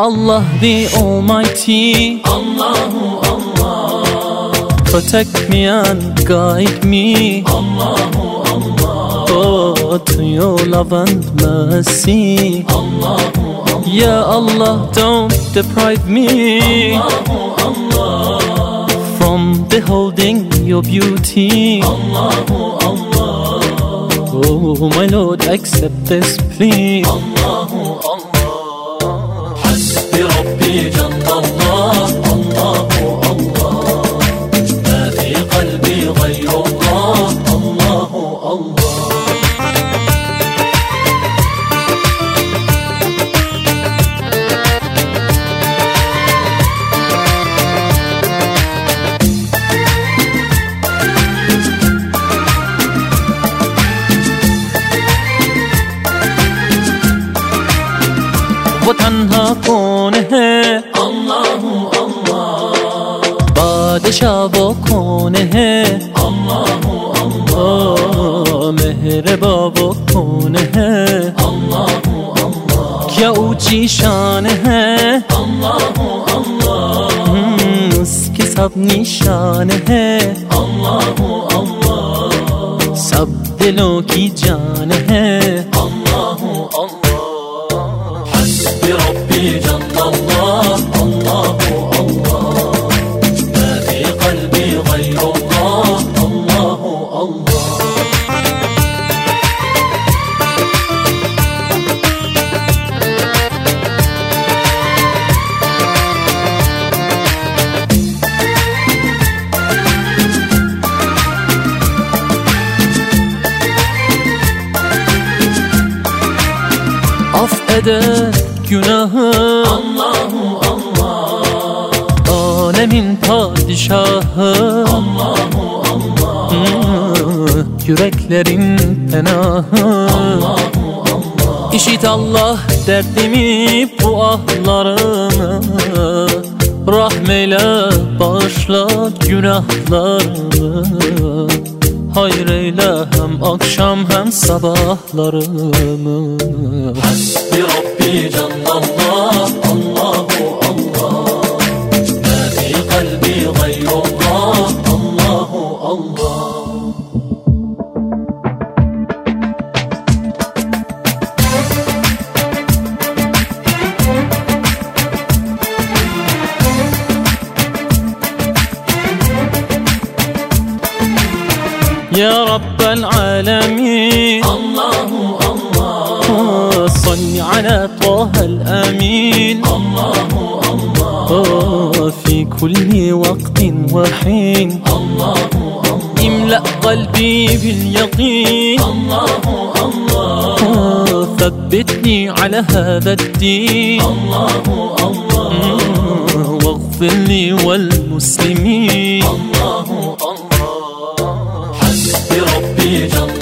Allah the Almighty. Allahu Allah. Protect me and guide me. Allahu Allah. Oh, to your love and mercy. Allahu Allah. Ya Allah, don't deprive me. Allahu Allah. Beholding your beauty. Allahu Allah Oh my Lord accept this plea Allahu Allah Hasbi Rabbi Jallallah Allahu Allah Ma fi qalbi gayrullah بکنه الله الله بادشا بکنه. الله الله مهر با اللہ الله اللہ کیا او شان ہے الله اس کے سب نشانه. ہے اللہ سب دلوں کی جان ہے۔ Affeder günahı. Allahu Allah. Alemin padişahı. Allahu Allah. Hmm, Yüreklerin penahı. Allahu Allah. İşit Allah derdimi bu ahlarımı Rahmeyle bağışla günahlarımı Hayır eyle hem akşam hem sabahlarımı Hasbi Rabbi Jallallah يا رب العالمين. Allahu Allah صل على طه الأمين. Allahu Allah في كل وقت وحين. Allahu Allah املأ قلبي باليقين. Allahu Allah ثبتني على هذا الدين. Allahu Allah واغفر لي والمسلمين. Allah Hasbi 毕业。